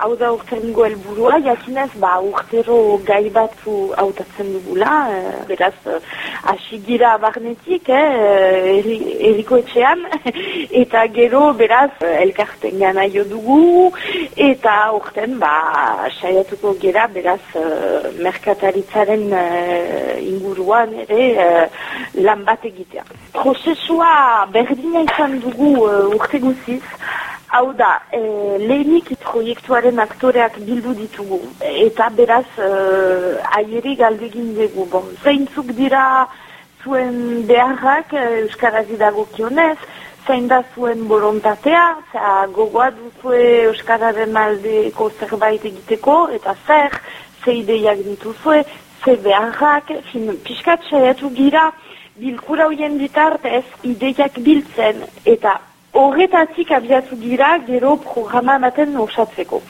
Hau da urtengo helburua, jakinez, ba, urtero gai batzu hautatzen dugula, e, beraz, asigira barnetik, eh, eriko etxean, eta gero, beraz, elkarten gana jo dugu, eta urten, ba, saiatuko gera, beraz, merkataritzaren inguruan ere lan bat egitea. Prozesua berdina izan dugu urte guziz, Hau da, e, lehenik proiektuaren aktoreak bildu ditugu. Eta beraz, e, aieri galdegin dugu. Bon, zeintzuk dira zuen beharrak e, Euskaraz idago kionez, zein da zuen borontatea, zera gogoa duzue Euskararen aldeko zerbait egiteko, eta zer, ze ideiak dituzue, ze beharrak, fin, piskat saiatu gira, bilkura hoien bitartez, ideiak biltzen, eta Horretatik abiatu dira gero programa ematen osatzeko.